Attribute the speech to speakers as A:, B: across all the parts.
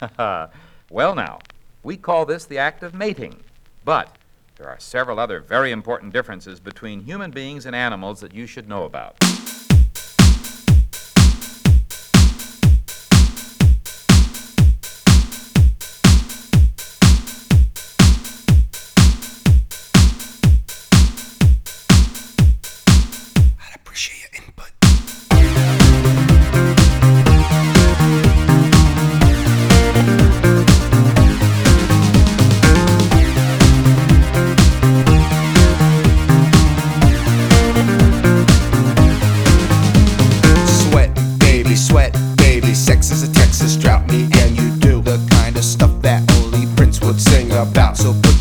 A: well, now, we call this the act of mating. But there are several other very important differences between human beings and animals that you should know about.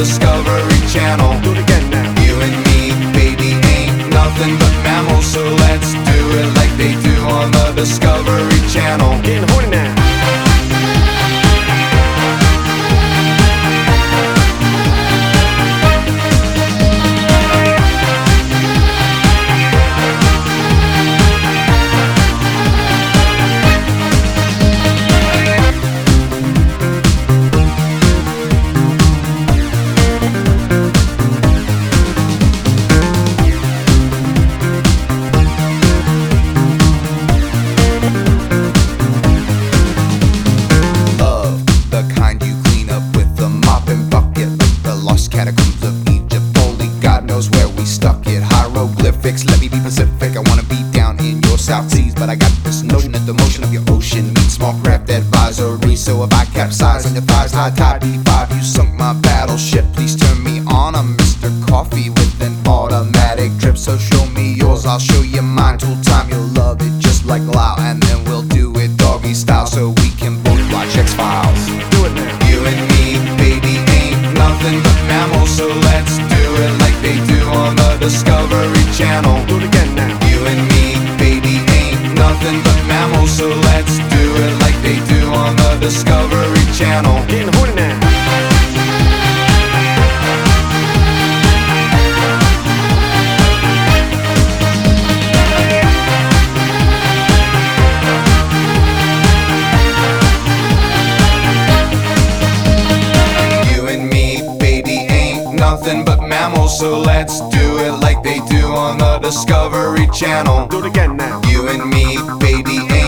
B: on but I got this notion that the motion of your ocean meets small craft advisory. So if I capsize on your thighs, high tide B5, you sunk my battleship. Please turn me on. I'm Mr. Coffee with an automatic drip. So show me yours, I'll show you mine. Tool time, you'll love it just like Lyle, and then we'll do it doggy style so we can both watch X Files.
C: Do it now.
B: You and me, baby, ain't nothing but mammals, so let's do it like they do on the Discovery Discovery
C: Channel. Getting horny now.
B: You and me, baby, ain't nothing but mammals, so let's do it like they do on the Discovery Channel.
C: Do it again now.
B: You and me, baby, ain't